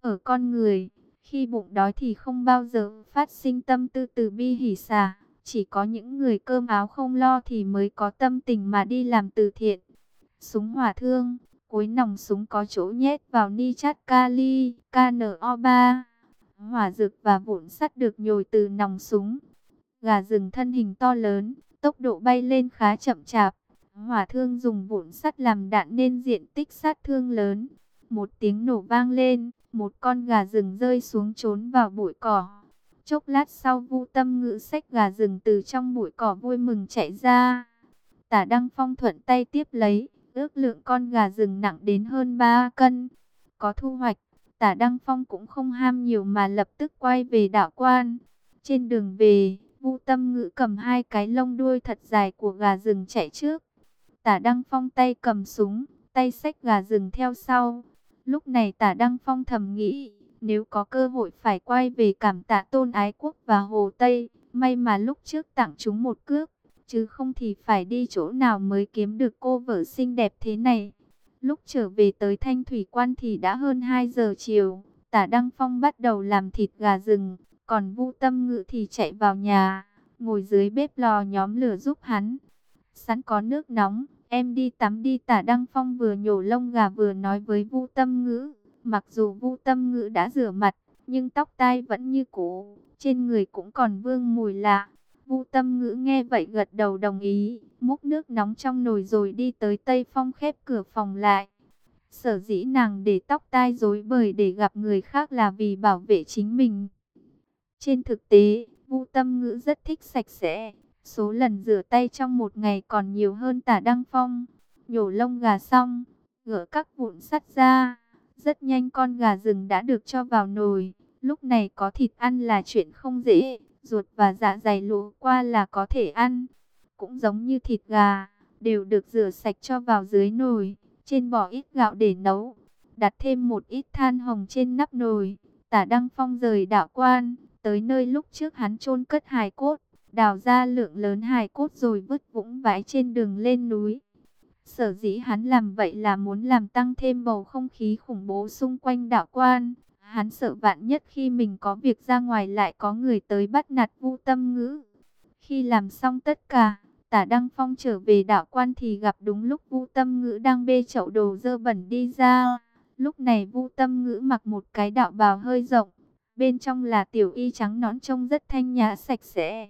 Ở con người, khi bụng đói thì không bao giờ phát sinh tâm tư từ bi hỉ xả. Chỉ có những người cơm áo không lo thì mới có tâm tình mà đi làm từ thiện. Súng hỏa thương, cuối nòng súng có chỗ nhét vào ni chát kali, KNO3. Hỏa dược và vụn sắt được nhồi từ nòng súng. Gà rừng thân hình to lớn, tốc độ bay lên khá chậm chạp. Hỏa thương dùng vụn sắt làm đạn nên diện tích sát thương lớn. Một tiếng nổ vang lên, một con gà rừng rơi xuống trốn vào bụi cỏ. Chốc lát sau vu tâm ngữ sách gà rừng từ trong bụi cỏ vui mừng chạy ra. Tả Đăng Phong thuận tay tiếp lấy, ước lượng con gà rừng nặng đến hơn 3 cân. Có thu hoạch, tả Đăng Phong cũng không ham nhiều mà lập tức quay về đảo quan. Trên đường về, vu tâm ngữ cầm hai cái lông đuôi thật dài của gà rừng chạy trước. Tả Đăng Phong tay cầm súng, tay xách gà rừng theo sau. Lúc này tả Đăng Phong thầm nghĩ, nếu có cơ hội phải quay về cảm tạ tôn ái quốc và Hồ Tây, may mà lúc trước tặng chúng một cước, chứ không thì phải đi chỗ nào mới kiếm được cô vợ xinh đẹp thế này. Lúc trở về tới Thanh Thủy Quan thì đã hơn 2 giờ chiều, tả Đăng Phong bắt đầu làm thịt gà rừng, còn Vu Tâm Ngự thì chạy vào nhà, ngồi dưới bếp lò nhóm lửa giúp hắn. Sẵn có nước nóng, em đi tắm đi tả Đăng Phong vừa nhổ lông gà vừa nói với Vu Tâm Ngữ. Mặc dù Vu Tâm Ngữ đã rửa mặt, nhưng tóc tai vẫn như cũ, trên người cũng còn vương mùi lạ. Vu Tâm Ngữ nghe vậy gật đầu đồng ý, múc nước nóng trong nồi rồi đi tới Tây Phong khép cửa phòng lại. Sở dĩ nàng để tóc tai rối bời để gặp người khác là vì bảo vệ chính mình. Trên thực tế, Vu Tâm Ngữ rất thích sạch sẽ, số lần rửa tay trong một ngày còn nhiều hơn Tả Đăng Phong. Nhổ lông gà xong, gỡ các vụn sắt ra, rất nhanh con gà rừng đã được cho vào nồi. Lúc này có thịt ăn là chuyện không dễ, ruột và dạ dày lũ qua là có thể ăn. Cũng giống như thịt gà, đều được rửa sạch cho vào dưới nồi, trên bỏ ít gạo để nấu. Đặt thêm một ít than hồng trên nắp nồi, tả Đăng Phong rời đạo quan, tới nơi lúc trước hắn chôn cất hài cốt, đào ra lượng lớn hài cốt rồi vứt vũng vãi trên đường lên núi. Sở dĩ hắn làm vậy là muốn làm tăng thêm bầu không khí khủng bố xung quanh đạo quan. Hắn sợ vạn nhất khi mình có việc ra ngoài lại có người tới bắt nạt vu tâm ngữ. Khi làm xong tất cả, tả Đăng Phong trở về đạo quan thì gặp đúng lúc vu tâm ngữ đang bê chậu đồ dơ bẩn đi ra. Lúc này vu tâm ngữ mặc một cái đạo bào hơi rộng, bên trong là tiểu y trắng nõn trông rất thanh nhã sạch sẽ.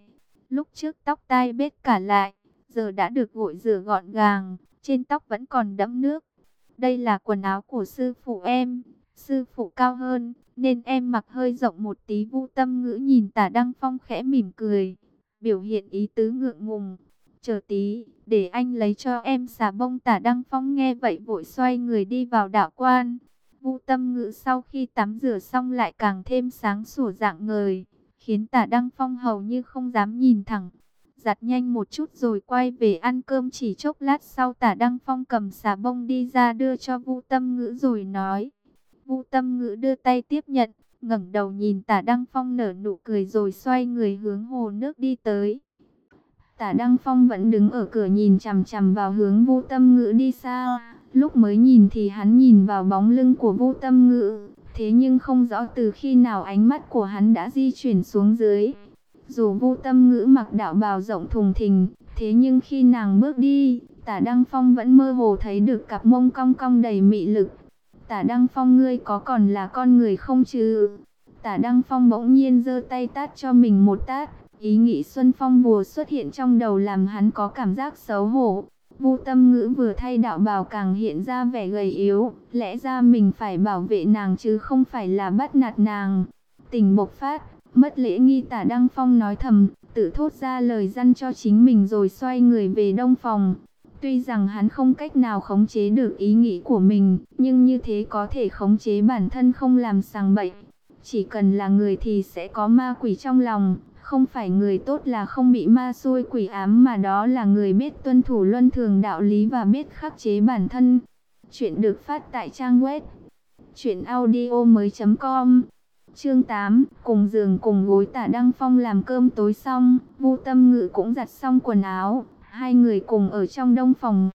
Lúc trước tóc tai bết cả lại, giờ đã được gội rửa gọn gàng, trên tóc vẫn còn đẫm nước. Đây là quần áo của sư phụ em, sư phụ cao hơn, nên em mặc hơi rộng một tí vu tâm ngữ nhìn tả Đăng Phong khẽ mỉm cười, biểu hiện ý tứ ngượng ngùng. Chờ tí, để anh lấy cho em xà bông tả Đăng Phong nghe vậy vội xoay người đi vào đạo quan. Vu tâm ngữ sau khi tắm rửa xong lại càng thêm sáng sủa dạng ngời, khiến tả Đăng Phong hầu như không dám nhìn thẳng giặt nhanh một chút rồi quay về ăn cơm chỉ chốc lát sau tả Đăng Phong cầm xà bông đi ra đưa cho Vu Tâm Ngữ rồi nói. Vu Tâm Ngữ đưa tay tiếp nhận, ngẩng đầu nhìn tả Đăng Phong nở nụ cười rồi xoay người hướng hồ nước đi tới. Tả Đăng Phong vẫn đứng ở cửa nhìn chằm chằm vào hướng Vu Tâm Ngữ đi xa. Lúc mới nhìn thì hắn nhìn vào bóng lưng của Vu Tâm Ngữ, thế nhưng không rõ từ khi nào ánh mắt của hắn đã di chuyển xuống dưới. Dù vô tâm ngữ mặc đạo bào rộng thùng thình, thế nhưng khi nàng bước đi, tả Đăng Phong vẫn mơ hồ thấy được cặp mông cong cong đầy mị lực. Tả Đăng Phong ngươi có còn là con người không chứ? Tả Đăng Phong bỗng nhiên giơ tay tát cho mình một tát. Ý nghĩ Xuân Phong bùa xuất hiện trong đầu làm hắn có cảm giác xấu hổ. Vu tâm ngữ vừa thay đạo bào càng hiện ra vẻ gầy yếu. Lẽ ra mình phải bảo vệ nàng chứ không phải là bắt nạt nàng. Tình bộc phát, Mất lễ nghi tả Đăng Phong nói thầm, tự thốt ra lời dăn cho chính mình rồi xoay người về đông phòng. Tuy rằng hắn không cách nào khống chế được ý nghĩ của mình, nhưng như thế có thể khống chế bản thân không làm sàng bậy. Chỉ cần là người thì sẽ có ma quỷ trong lòng, không phải người tốt là không bị ma xui quỷ ám mà đó là người biết tuân thủ luân thường đạo lý và biết khắc chế bản thân. Chuyện được phát tại trang web chuyệnaudio mới .com Chương 8, cùng giường cùng gối tả Đăng Phong làm cơm tối xong, Vu Tâm Ngự cũng giặt xong quần áo, hai người cùng ở trong đông phòng.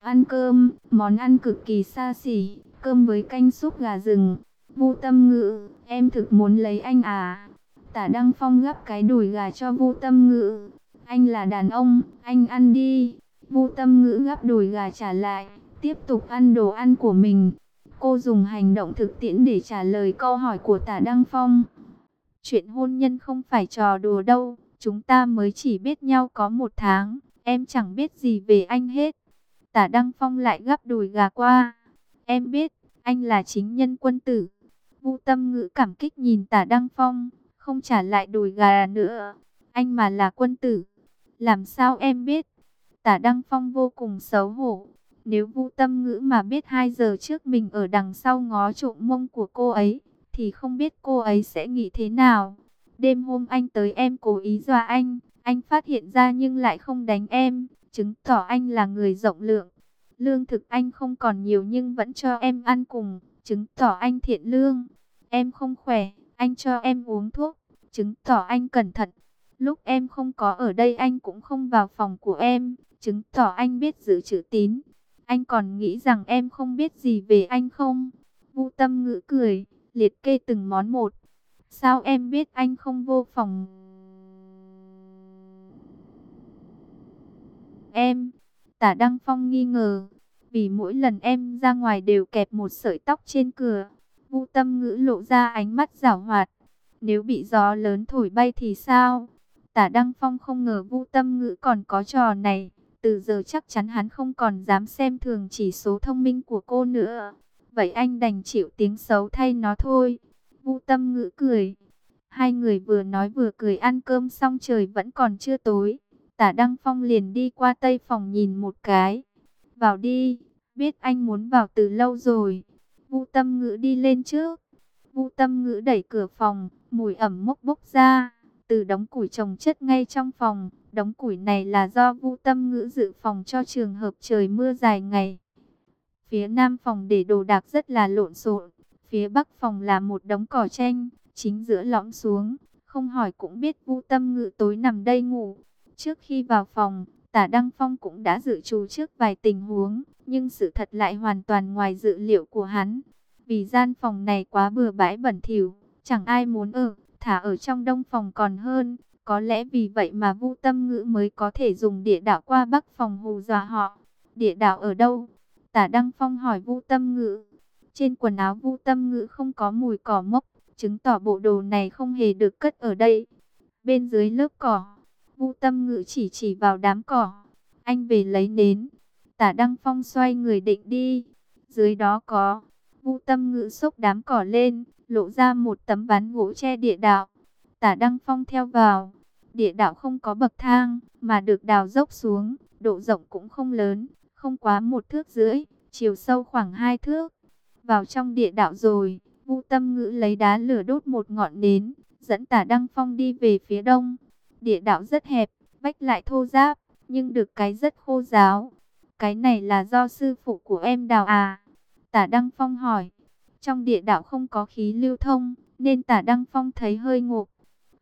Ăn cơm, món ăn cực kỳ xa xỉ, cơm với canh súp gà rừng. Vu Tâm Ngữ, em thực muốn lấy anh à? Tả Đăng Phong gấp cái đùi gà cho Vu Tâm Ngữ. Anh là đàn ông, anh ăn đi. Vu Tâm Ngữ gấp đùi gà trả lại, tiếp tục ăn đồ ăn của mình. Cô dùng hành động thực tiễn để trả lời câu hỏi của Tả Đăng Phong. Chuyện hôn nhân không phải trò đùa đâu, chúng ta mới chỉ biết nhau có một tháng, em chẳng biết gì về anh hết. Tả Đăng Phong lại gắp đùi gà qua. Em biết, anh là chính nhân quân tử. Vu Tâm Ngữ cảm kích nhìn Tả Đăng Phong, không trả lại đùi gà nữa. Anh mà là quân tử. Làm sao em biết? Tả Đăng Phong vô cùng xấu hổ. Nếu Vu Tâm Ngữ mà biết 2 giờ trước mình ở đằng sau ngó trộm mông của cô ấy, thì không biết cô ấy sẽ nghĩ thế nào. Đêm hôm anh tới em cố ý dọa anh, anh phát hiện ra nhưng lại không đánh em, chứng tỏ anh là người rộng lượng. Lương thực anh không còn nhiều nhưng vẫn cho em ăn cùng, chứng tỏ anh thiện lương. Em không khỏe, anh cho em uống thuốc, chứng tỏ anh cẩn thận. Lúc em không có ở đây anh cũng không vào phòng của em, chứng tỏ anh biết giữ chữ tín. Anh còn nghĩ rằng em không biết gì về anh không? vũ tâm ngữ cười, liệt kê từng món một. Sao em biết anh không vô phòng? Em, tả Đăng Phong nghi ngờ, vì mỗi lần em ra ngoài đều kẹp một sợi tóc trên cửa. Vu tâm ngữ lộ ra ánh mắt giảo hoạt. Nếu bị gió lớn thổi bay thì sao? Tả Đăng Phong không ngờ Vu tâm ngữ còn có trò này. Từ giờ chắc chắn hắn không còn dám xem thường chỉ số thông minh của cô nữa. Vậy anh đành chịu tiếng xấu thay nó thôi. Vu tâm ngữ cười. Hai người vừa nói vừa cười ăn cơm xong trời vẫn còn chưa tối. Tả Đăng Phong liền đi qua tây phòng nhìn một cái. Vào đi, biết anh muốn vào từ lâu rồi. Vu tâm ngữ đi lên trước. Vu tâm ngữ đẩy cửa phòng, mùi ẩm mốc bốc ra. Từ đống củi trồng chất ngay trong phòng. Đống củi này là do Vu tâm ngữ dự phòng cho trường hợp trời mưa dài ngày. Phía nam phòng để đồ đạc rất là lộn xộn. Phía bắc phòng là một đống cỏ tranh, chính giữa lõm xuống. Không hỏi cũng biết Vu tâm ngữ tối nằm đây ngủ. Trước khi vào phòng, tả Đăng Phong cũng đã dự trù trước vài tình huống. Nhưng sự thật lại hoàn toàn ngoài dự liệu của hắn. Vì gian phòng này quá bừa bãi bẩn thỉu, chẳng ai muốn ở, thả ở trong đông phòng còn hơn. Có lẽ vì vậy mà Vu Tâm Ngữ mới có thể dùng địa đạo qua bắc phòng hù dọa họ. Địa đạo ở đâu? Tả Đăng Phong hỏi Vu Tâm Ngữ. Trên quần áo Vu Tâm Ngữ không có mùi cỏ mốc, chứng tỏ bộ đồ này không hề được cất ở đây. Bên dưới lớp cỏ, Vu Tâm Ngữ chỉ chỉ vào đám cỏ. Anh về lấy nến. Tả Đăng Phong xoay người định đi. Dưới đó có, Vu Tâm Ngữ xốc đám cỏ lên, lộ ra một tấm ván gỗ che địa đạo. Tả Đăng Phong theo vào. Địa đạo không có bậc thang, mà được đào dốc xuống, độ rộng cũng không lớn, không quá một thước rưỡi, chiều sâu khoảng hai thước. Vào trong địa đạo rồi, Vu Tâm Ngữ lấy đá lửa đốt một ngọn nến, dẫn Tả Đăng Phong đi về phía đông. Địa đạo rất hẹp, vách lại thô ráp, nhưng được cái rất khô giáo. Cái này là do sư phụ của em đào à? Tả Đăng Phong hỏi. Trong địa đạo không có khí lưu thông, nên Tả Đăng Phong thấy hơi ngộp.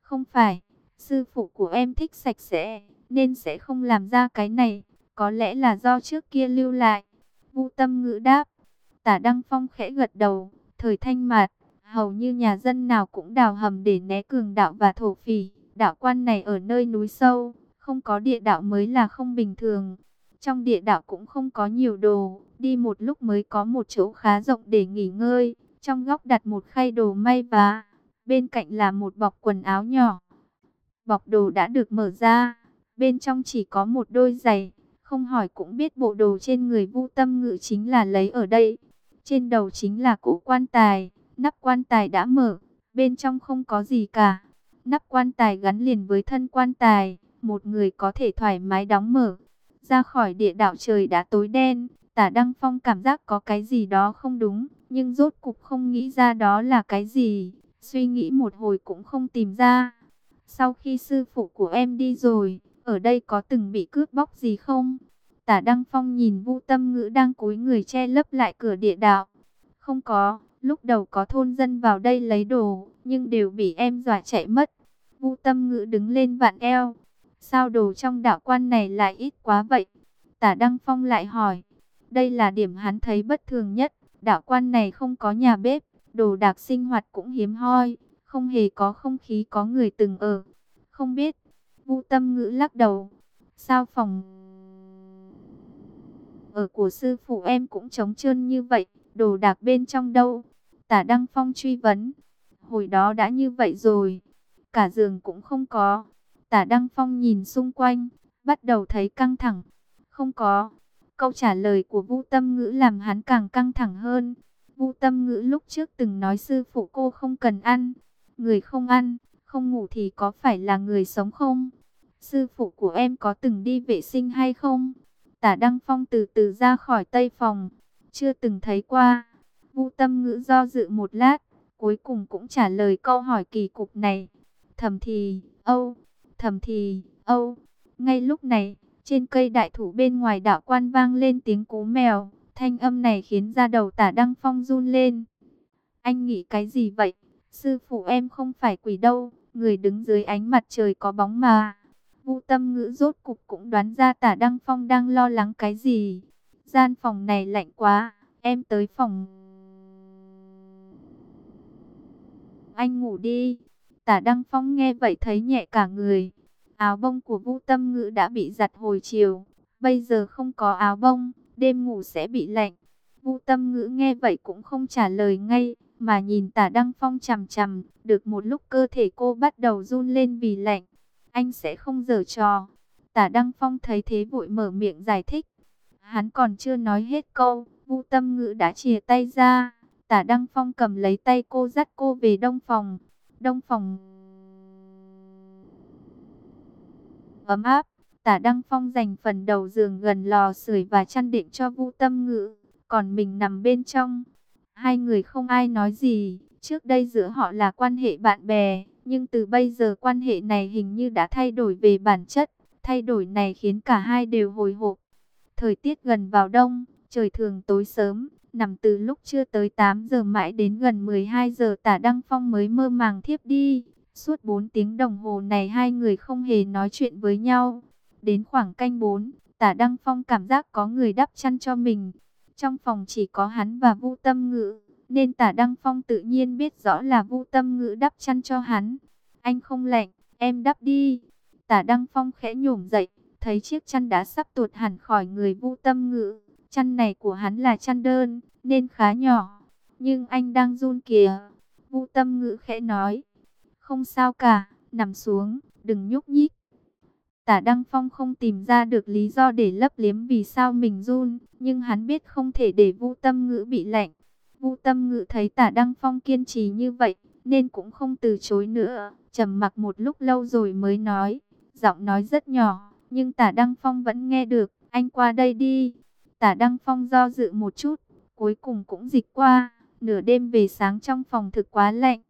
Không phải, sư phụ của em thích sạch sẽ, nên sẽ không làm ra cái này. Có lẽ là do trước kia lưu lại. Vu tâm ngữ đáp. Tả Đăng Phong khẽ gật đầu. Thời thanh mạt, hầu như nhà dân nào cũng đào hầm để né cường đạo và thổ phỉ. Đạo quan này ở nơi núi sâu, không có địa đạo mới là không bình thường. Trong địa đạo cũng không có nhiều đồ, đi một lúc mới có một chỗ khá rộng để nghỉ ngơi. Trong góc đặt một khay đồ may vá, bên cạnh là một bọc quần áo nhỏ. Bọc đồ đã được mở ra, bên trong chỉ có một đôi giày, không hỏi cũng biết bộ đồ trên người Vu Tâm Ngự chính là lấy ở đây. Trên đầu chính là cỗ quan tài, nắp quan tài đã mở, bên trong không có gì cả. Nắp quan tài gắn liền với thân quan tài, một người có thể thoải mái đóng mở. Ra khỏi địa đạo trời đã tối đen, tả Đăng Phong cảm giác có cái gì đó không đúng, nhưng rốt cục không nghĩ ra đó là cái gì. Suy nghĩ một hồi cũng không tìm ra. Sau khi sư phụ của em đi rồi, ở đây có từng bị cướp bóc gì không? Tả Đăng Phong nhìn Vu Tâm Ngữ đang cúi người che lấp lại cửa địa đạo. Không có, lúc đầu có thôn dân vào đây lấy đồ, nhưng đều bị em dọa chạy mất. Vu Tâm Ngữ đứng lên vạn eo. Sao đồ trong đạo quan này lại ít quá vậy? Tả Đăng Phong lại hỏi. Đây là điểm hắn thấy bất thường nhất. Đạo quan này không có nhà bếp, đồ đạc sinh hoạt cũng hiếm hoi, không hề có không khí có người từng ở. Không biết, Vu Tâm Ngữ lắc đầu. Sao phòng ở của sư phụ em cũng trống trơn như vậy, đồ đạc bên trong đâu? Tả Đăng Phong truy vấn. Hồi đó đã như vậy rồi, cả giường cũng không có. Tả Đăng Phong nhìn xung quanh, bắt đầu thấy căng thẳng. Không có. Câu trả lời của vũ Tâm Ngữ làm hắn càng căng thẳng hơn. vũ Tâm Ngữ lúc trước từng nói sư phụ cô không cần ăn. Người không ăn, không ngủ thì có phải là người sống không? Sư phụ của em có từng đi vệ sinh hay không? Tả Đăng Phong từ từ ra khỏi tây phòng. Chưa từng thấy qua. vũ Tâm Ngữ do dự một lát. Cuối cùng cũng trả lời câu hỏi kỳ cục này. Thầm thì, âu, thầm thì, âu. Ngay lúc này, trên cây đại thủ bên ngoài đạo quan vang lên tiếng cú mèo. Thanh âm này khiến da đầu tả Đăng Phong run lên. Anh nghĩ cái gì vậy? Sư phụ em không phải quỷ đâu. Người đứng dưới ánh mặt trời có bóng mà. vũ tâm ngữ rốt cục cũng đoán ra tả Đăng Phong đang lo lắng cái gì. Gian phòng này lạnh quá. Em tới phòng... Anh ngủ đi. Tả Đăng Phong nghe vậy thấy nhẹ cả người. Áo bông của Vu Tâm Ngữ đã bị giặt hồi chiều. Bây giờ không có áo bông, đêm ngủ sẽ bị lạnh. Vu Tâm Ngữ nghe vậy cũng không trả lời ngay, mà nhìn Tả Đăng Phong chằm chằm. Được một lúc cơ thể cô bắt đầu run lên vì lạnh. Anh sẽ không giở trò. Tả Đăng Phong thấy thế vội mở miệng giải thích. Hắn còn chưa nói hết câu, Vu Tâm Ngữ đã chìa tay ra. Tả Đăng Phong cầm lấy tay cô dắt cô về đông phòng. Đông phòng ấm áp. Tả Đăng Phong dành phần đầu giường gần lò sưởi và chăn đệm cho Vu Tâm Ngữ, còn mình nằm bên trong. Hai người không ai nói gì, trước đây giữa họ là quan hệ bạn bè, nhưng từ bây giờ quan hệ này hình như đã thay đổi về bản chất. Thay đổi này khiến cả hai đều hồi hộp. Thời tiết gần vào đông, trời thường tối sớm, nằm từ lúc chưa tới 8 giờ mãi đến gần 12 giờ tả Đăng Phong mới mơ màng thiếp đi. Suốt 4 tiếng đồng hồ này hai người không hề nói chuyện với nhau. Đến khoảng canh 4, tả Đăng Phong cảm giác có người đắp chăn cho mình. Trong phòng chỉ có hắn và Vu Tâm Ngữ, nên tả Đăng Phong tự nhiên biết rõ là Vu Tâm Ngữ đắp chăn cho hắn. Anh không lạnh, em đắp đi. Tả Đăng Phong khẽ nhổm dậy, thấy chiếc chăn đã sắp tuột hẳn khỏi người Vu Tâm Ngữ. Chăn này của hắn là chăn đơn, nên khá nhỏ. Nhưng anh đang run kìa. Vu Tâm Ngữ khẽ nói. Không sao cả, nằm xuống, đừng nhúc nhích. Tả Đăng Phong không tìm ra được lý do để lấp liếm vì sao mình run, nhưng hắn biết không thể để Vu Tâm Ngữ bị lạnh. Vu Tâm Ngữ thấy Tả Đăng Phong kiên trì như vậy, nên cũng không từ chối nữa, trầm mặc một lúc lâu rồi mới nói, giọng nói rất nhỏ, nhưng Tả Đăng Phong vẫn nghe được, anh qua đây đi. Tả Đăng Phong do dự một chút, cuối cùng cũng dịch qua, nửa đêm về sáng trong phòng thực quá lạnh,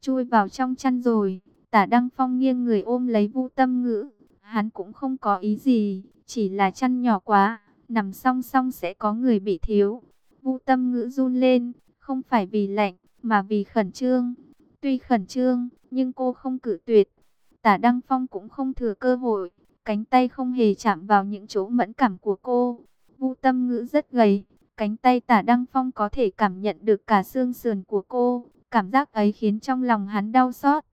chui vào trong chăn rồi. Tả Đăng Phong nghiêng người ôm lấy Vu Tâm Ngữ, hắn cũng không có ý gì, chỉ là chăn nhỏ quá, nằm song song sẽ có người bị thiếu. Vu Tâm Ngữ run lên, không phải vì lạnh, mà vì khẩn trương. Tuy khẩn trương, nhưng cô không cử tuyệt. Tả Đăng Phong cũng không thừa cơ hội, cánh tay không hề chạm vào những chỗ mẫn cảm của cô. Vu Tâm Ngữ rất gầy, cánh tay Tả Đăng Phong có thể cảm nhận được cả xương sườn của cô. Cảm giác ấy khiến trong lòng hắn đau xót.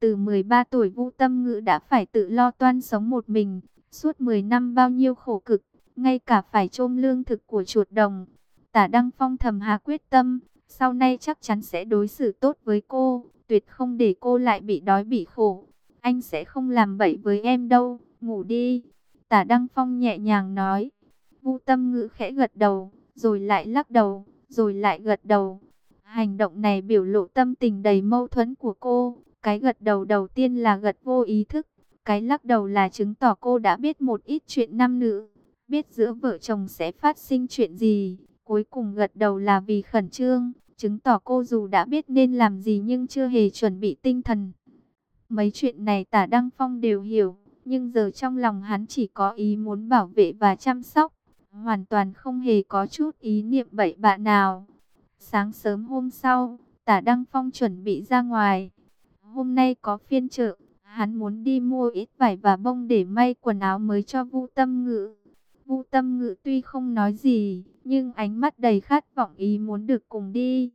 Từ 13 tuổi Vu Tâm Ngữ đã phải tự lo toan sống một mình, suốt 10 năm bao nhiêu khổ cực, ngay cả phải trôm lương thực của chuột đồng. Tả Đăng Phong thầm hà quyết tâm, sau này chắc chắn sẽ đối xử tốt với cô, tuyệt không để cô lại bị đói bị khổ. Anh sẽ không làm bậy với em đâu, ngủ đi. Tả Đăng Phong nhẹ nhàng nói. Vu Tâm Ngữ khẽ gật đầu, rồi lại lắc đầu, rồi lại gật đầu. Hành động này biểu lộ tâm tình đầy mâu thuẫn của cô. Cái gật đầu đầu tiên là gật vô ý thức. Cái lắc đầu là chứng tỏ cô đã biết một ít chuyện nam nữ. Biết giữa vợ chồng sẽ phát sinh chuyện gì. Cuối cùng gật đầu là vì khẩn trương. Chứng tỏ cô dù đã biết nên làm gì nhưng chưa hề chuẩn bị tinh thần. Mấy chuyện này tả Đăng Phong đều hiểu. Nhưng giờ trong lòng hắn chỉ có ý muốn bảo vệ và chăm sóc. Hoàn toàn không hề có chút ý niệm bậy bạ nào. Sáng sớm hôm sau, tả Đăng Phong chuẩn bị ra ngoài. Hôm nay có phiên chợ, hắn muốn đi mua ít vải và bông để may quần áo mới cho Vu Tâm Ngự. Vu Tâm Ngự tuy không nói gì, nhưng ánh mắt đầy khát vọng ý muốn được cùng đi.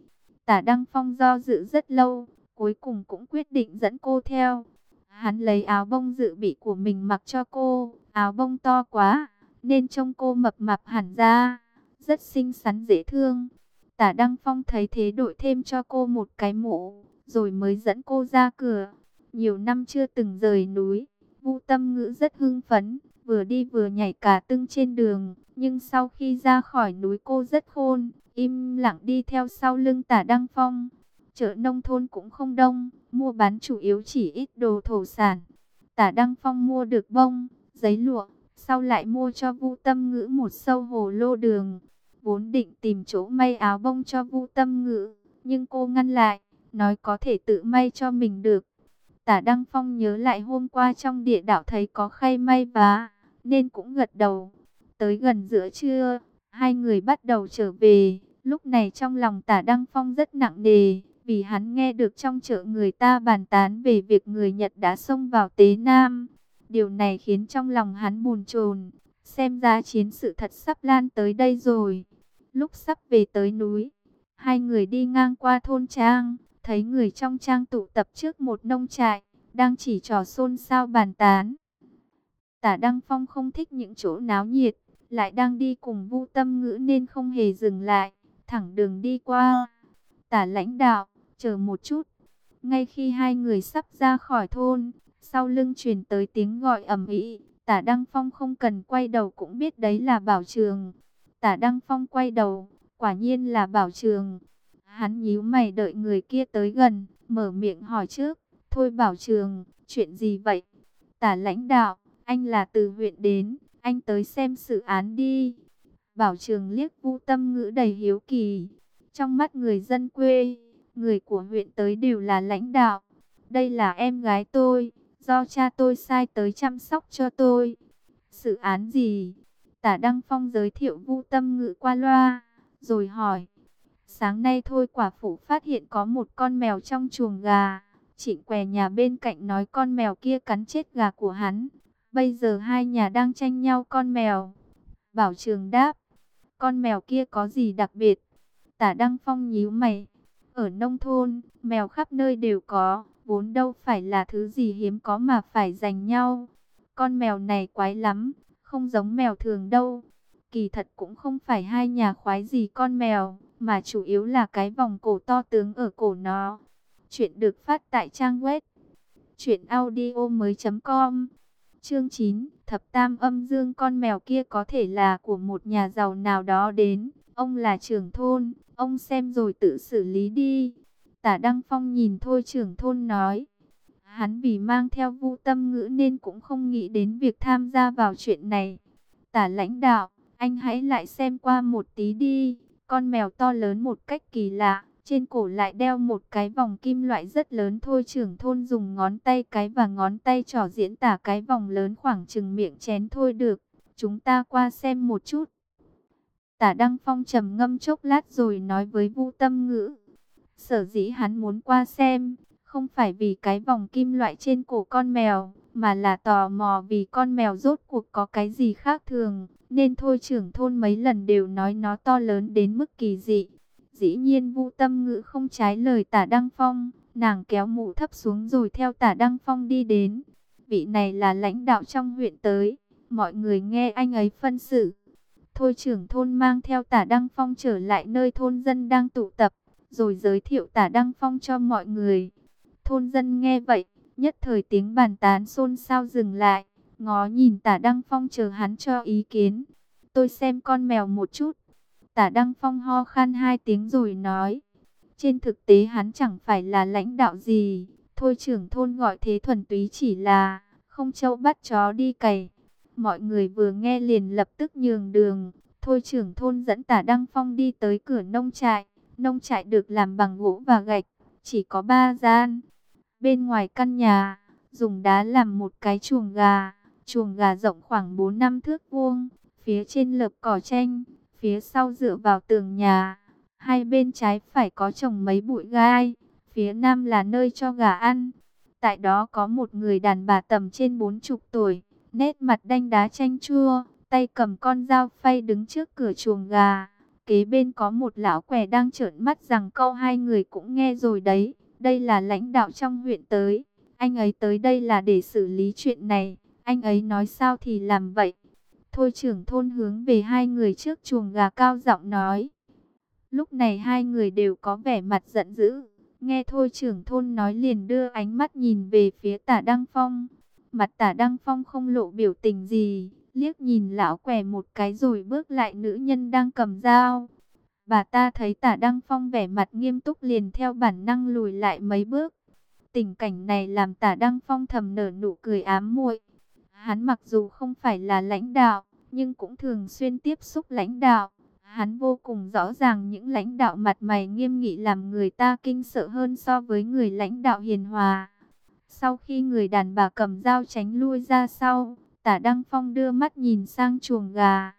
Tả Đăng Phong do dự rất lâu, cuối cùng cũng quyết định dẫn cô theo. Hắn lấy áo bông dự bị của mình mặc cho cô, áo bông to quá, nên trông cô mập mạp hẳn ra, rất xinh xắn dễ thương. Tả Đăng Phong thấy thế đổi thêm cho cô một cái mũ, rồi mới dẫn cô ra cửa. Nhiều năm chưa từng rời núi, Vu Tâm Ngữ rất hưng phấn, vừa đi vừa nhảy cả tưng trên đường. Nhưng sau khi ra khỏi núi cô rất khôn, im lặng đi theo sau lưng tả Đăng Phong. Chợ nông thôn cũng không đông, mua bán chủ yếu chỉ ít đồ thổ sản. Tả Đăng Phong mua được bông, giấy lụa, sau lại mua cho Vu Tâm Ngữ một sâu hồ lô đường. Vốn định tìm chỗ may áo bông cho Vu Tâm Ngữ, nhưng cô ngăn lại, nói có thể tự may cho mình được. Tả Đăng Phong nhớ lại hôm qua trong địa đạo thấy có khay may vá, nên cũng gật đầu. Tới gần giữa trưa, hai người bắt đầu trở về. Lúc này trong lòng tả Đăng Phong rất nặng nề, vì hắn nghe được trong chợ người ta bàn tán về việc người Nhật đã xông vào Tế Nam. Điều này khiến trong lòng hắn buồn chồn, xem ra chiến sự thật sắp lan tới đây rồi. Lúc sắp về tới núi, hai người đi ngang qua thôn trang, thấy người trong trang tụ tập trước một nông trại, đang chỉ trò xôn xao bàn tán. Tả Đăng Phong không thích những chỗ náo nhiệt, lại đang đi cùng Vu Tâm Ngữ nên không hề dừng lại, thẳng đường đi qua. Tả lãnh đạo, chờ một chút. Ngay khi hai người sắp ra khỏi thôn, sau lưng truyền tới tiếng gọi ầm ĩ, Tả Đăng Phong không cần quay đầu cũng biết đấy là Bảo Trường. Tả Đăng Phong quay đầu, quả nhiên là Bảo Trường. Hắn nhíu mày đợi người kia tới gần, mở miệng hỏi trước. Thôi Bảo Trường, chuyện gì vậy? Tả lãnh đạo, anh là từ huyện đến, anh tới xem sự án đi. Bảo Trường liếc Vu Tâm Ngữ đầy hiếu kỳ. Trong mắt người dân quê, người của huyện tới đều là lãnh đạo. Đây là em gái tôi, do cha tôi sai tới chăm sóc cho tôi. Sự án gì? Tả Đăng Phong giới thiệu Vu Tâm ngự qua loa, rồi hỏi. Sáng nay thôi quả phụ phát hiện có một con mèo trong chuồng gà. Trịnh què nhà bên cạnh nói con mèo kia cắn chết gà của hắn. Bây giờ hai nhà đang tranh nhau con mèo. Bảo trường đáp, con mèo kia có gì đặc biệt? Tả Đăng Phong nhíu mày. Ở nông thôn, mèo khắp nơi đều có, vốn đâu phải là thứ gì hiếm có mà phải giành nhau. Con mèo này quái lắm, không giống mèo thường đâu. Kỳ thật cũng không phải hai nhà khoái gì con mèo, mà chủ yếu là cái vòng cổ to tướng ở cổ nó. Chuyện được phát tại trang web truyệnaudiomoi.com. Chương 9, thập tam âm dương con mèo kia có thể là của một nhà giàu nào đó đến, ông là trưởng thôn, ông xem rồi tự xử lý đi. Tả Đăng Phong nhìn thôi trưởng thôn nói. Hắn vì mang theo vu tâm ngữ nên cũng không nghĩ đến việc tham gia vào chuyện này. Tả lãnh đạo, anh hãy lại xem qua một tí đi. Con mèo to lớn một cách kỳ lạ, trên cổ lại đeo một cái vòng kim loại rất lớn thôi trưởng thôn dùng ngón tay cái và ngón tay trỏ diễn tả cái vòng lớn khoảng chừng miệng chén thôi được. Chúng ta qua xem một chút. Tả Đăng Phong trầm ngâm chốc lát rồi nói với Vu Tâm Ngữ. Sở dĩ hắn muốn qua xem, không phải vì cái vòng kim loại trên cổ con mèo, mà là tò mò vì con mèo rốt cuộc có cái gì khác thường. Nên thôi trưởng thôn mấy lần đều nói nó to lớn đến mức kỳ dị. Dĩ nhiên Vu Tâm Ngữ không trái lời Tả Đăng Phong, nàng kéo mũ thấp xuống rồi theo Tả Đăng Phong đi đến. Vị này là lãnh đạo trong huyện tới, mọi người nghe anh ấy phân xử. Thôi trưởng thôn mang theo Tả Đăng Phong trở lại nơi thôn dân đang tụ tập, rồi giới thiệu Tả Đăng Phong cho mọi người. Thôn dân nghe vậy, nhất thời tiếng bàn tán xôn xao dừng lại, ngó nhìn Tả Đăng Phong chờ hắn cho ý kiến. Tôi xem con mèo một chút. Tả Đăng Phong ho khan hai tiếng rồi nói. Trên thực tế hắn chẳng phải là lãnh đạo gì. Thôi trưởng thôn gọi thế thuần túy chỉ là không châu bắt chó đi cày. Mọi người vừa nghe liền lập tức nhường đường. Thôi trưởng thôn dẫn tả Đăng Phong đi tới cửa nông trại. Nông trại được làm bằng gỗ và gạch. Chỉ có ba gian. Bên ngoài căn nhà, dùng đá làm một cái chuồng gà. Chuồng gà rộng khoảng 4 năm thước vuông. Phía trên lợp cỏ tranh, Phía sau dựa vào tường nhà, hai bên trái phải có trồng mấy bụi gai, phía nam là nơi cho gà ăn. Tại đó có một người đàn bà tầm trên bốn chục tuổi, nét mặt đanh đá chanh chua, tay cầm con dao phay đứng trước cửa chuồng gà, Kế bên có một lão què đang trợn mắt rằng câu hai người cũng nghe rồi đấy. Đây là lãnh đạo trong huyện tới. Anh ấy tới đây là để xử lý chuyện này. Anh ấy nói sao thì làm vậy. Thôi trưởng thôn hướng về hai người trước chuồng gà cao giọng nói. Lúc này hai người đều có vẻ mặt giận dữ. Nghe thôi trưởng thôn nói liền đưa ánh mắt nhìn về phía tả Đăng Phong. Mặt tả Đăng Phong không lộ biểu tình gì, liếc nhìn lão què một cái rồi bước lại nữ nhân đang cầm dao. Bà ta thấy tả Đăng Phong vẻ mặt nghiêm túc liền theo bản năng lùi lại mấy bước. Tình cảnh này làm tả Đăng Phong thầm nở nụ cười ám muội. Hắn mặc dù không phải là lãnh đạo, nhưng cũng thường xuyên tiếp xúc lãnh đạo. Hắn vô cùng rõ ràng những lãnh đạo mặt mày nghiêm nghị làm người ta kinh sợ hơn so với người lãnh đạo hiền hòa. Sau khi người đàn bà cầm dao tránh lui ra sau, tả Đăng Phong đưa mắt nhìn sang chuồng gà.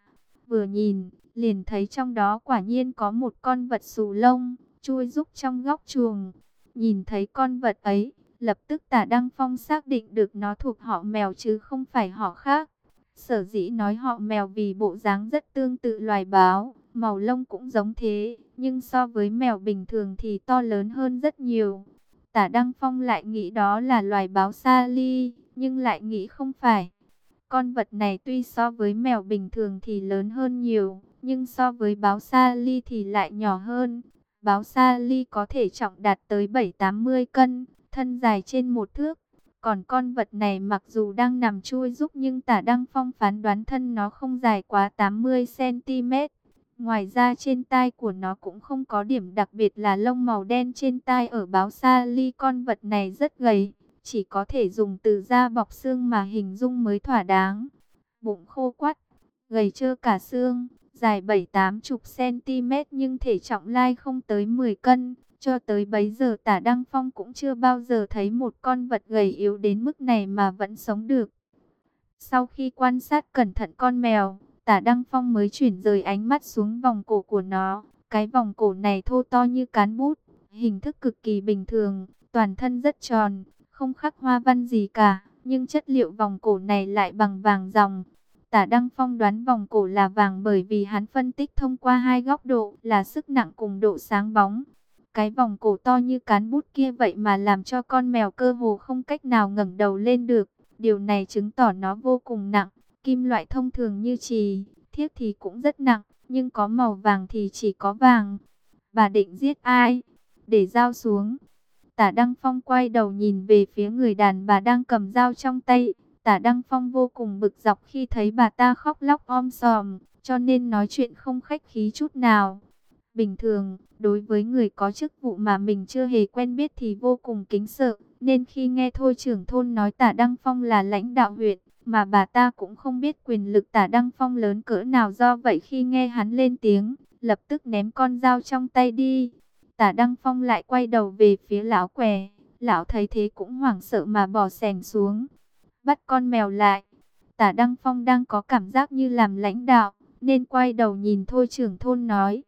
Vừa nhìn, liền thấy trong đó quả nhiên có một con vật xù lông, chui rúc trong góc chuồng. Nhìn thấy con vật ấy, lập tức tả Đăng Phong xác định được nó thuộc họ mèo chứ không phải họ khác. Sở dĩ nói họ mèo vì bộ dáng rất tương tự loài báo, màu lông cũng giống thế, nhưng so với mèo bình thường thì to lớn hơn rất nhiều. Tả Đăng Phong lại nghĩ đó là loài báo sa ly, nhưng lại nghĩ không phải. Con vật này tuy so với mèo bình thường thì lớn hơn nhiều, nhưng so với báo sa ly thì lại nhỏ hơn. Báo sa ly có thể trọng đạt tới 7-80 cân, thân dài trên một thước. Còn con vật này mặc dù đang nằm chui giúp nhưng tả Đăng Phong phán đoán thân nó không dài quá 80cm. Ngoài ra trên tai của nó cũng không có điểm đặc biệt là lông màu đen trên tai ở báo sa ly con vật này rất gầy. Chỉ có thể dùng từ da bọc xương mà hình dung mới thỏa đáng. Bụng khô quắt, gầy trơ cả xương, dài 7-8 chục cm nhưng thể trọng lai không tới 10 cân. Cho tới bấy giờ tả Đăng Phong cũng chưa bao giờ thấy một con vật gầy yếu đến mức này mà vẫn sống được. Sau khi quan sát cẩn thận con mèo, tả Đăng Phong mới chuyển rời ánh mắt xuống vòng cổ của nó. Cái vòng cổ này thô to như cán bút, hình thức cực kỳ bình thường, toàn thân rất tròn, không khắc hoa văn gì cả. Nhưng chất liệu vòng cổ này lại bằng vàng dòng. Tả Đăng Phong đoán vòng cổ là vàng bởi vì hắn phân tích thông qua hai góc độ là sức nặng cùng độ sáng bóng. Cái vòng cổ to như cán bút kia vậy mà làm cho con mèo cơ hồ không cách nào ngẩng đầu lên được. Điều này chứng tỏ nó vô cùng nặng. Kim loại thông thường như trì, thiết thì cũng rất nặng, nhưng có màu vàng thì chỉ có vàng. Bà định giết ai? Để dao xuống. Tả Đăng Phong quay đầu nhìn về phía người đàn bà đang cầm dao trong tay. Tả Đăng Phong vô cùng bực dọc khi thấy bà ta khóc lóc om sòm, cho nên nói chuyện không khách khí chút nào. Bình thường, đối với người có chức vụ mà mình chưa hề quen biết thì vô cùng kính sợ, nên khi nghe thôi trưởng thôn nói tả Đăng Phong là lãnh đạo huyện, mà bà ta cũng không biết quyền lực tả Đăng Phong lớn cỡ nào do vậy khi nghe hắn lên tiếng, lập tức ném con dao trong tay đi. Tả Đăng Phong lại quay đầu về phía lão què, lão thấy thế cũng hoảng sợ mà bỏ sẻng xuống, bắt con mèo lại. Tả Đăng Phong đang có cảm giác như làm lãnh đạo, nên quay đầu nhìn thôi trưởng thôn nói.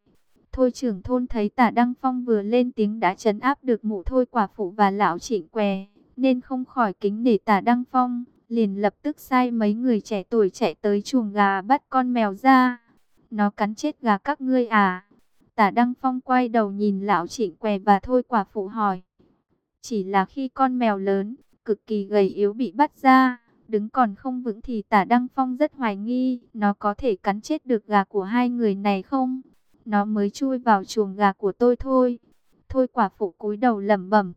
Thôi trưởng thôn thấy tả Đăng Phong vừa lên tiếng đã chấn áp được mụ thôi quả phụ và lão trịnh què, nên không khỏi kính nể tả Đăng Phong, liền lập tức sai mấy người trẻ tuổi chạy tới chuồng gà bắt con mèo ra. Nó cắn chết gà các ngươi à? Tả Đăng Phong quay đầu nhìn lão trịnh què và thôi quả phụ hỏi. Chỉ là khi con mèo lớn, cực kỳ gầy yếu bị bắt ra, đứng còn không vững thì tả Đăng Phong rất hoài nghi, nó có thể cắn chết được gà của hai người này không? Nó mới chui vào chuồng gà của tôi thôi. Thôi quả phụ cúi đầu lẩm bẩm.